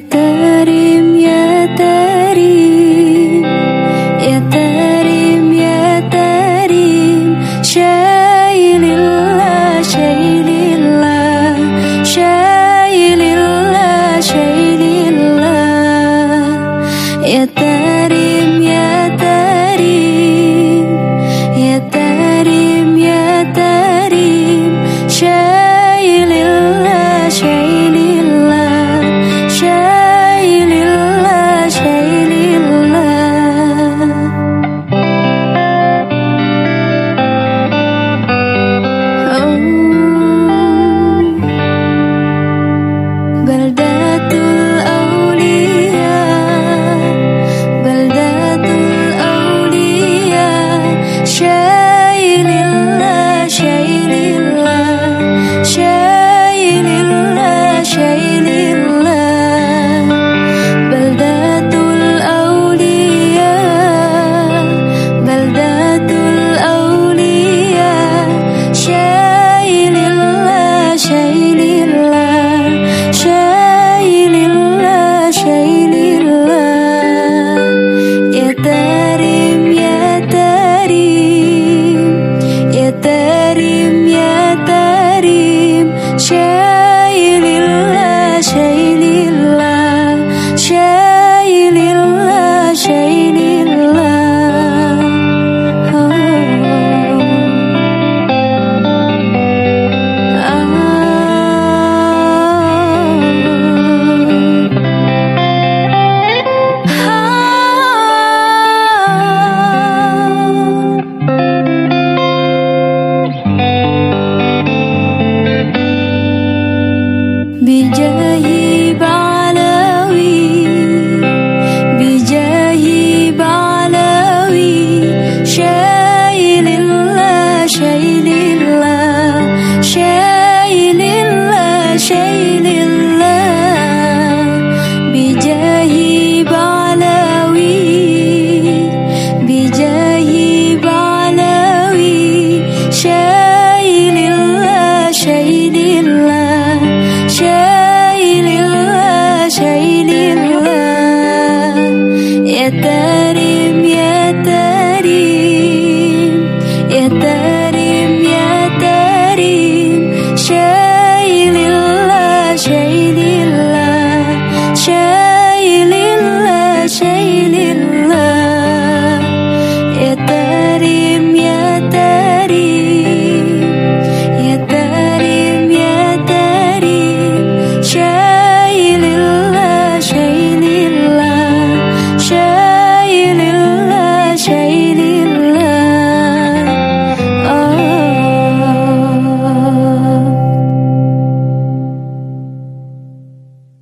terima shade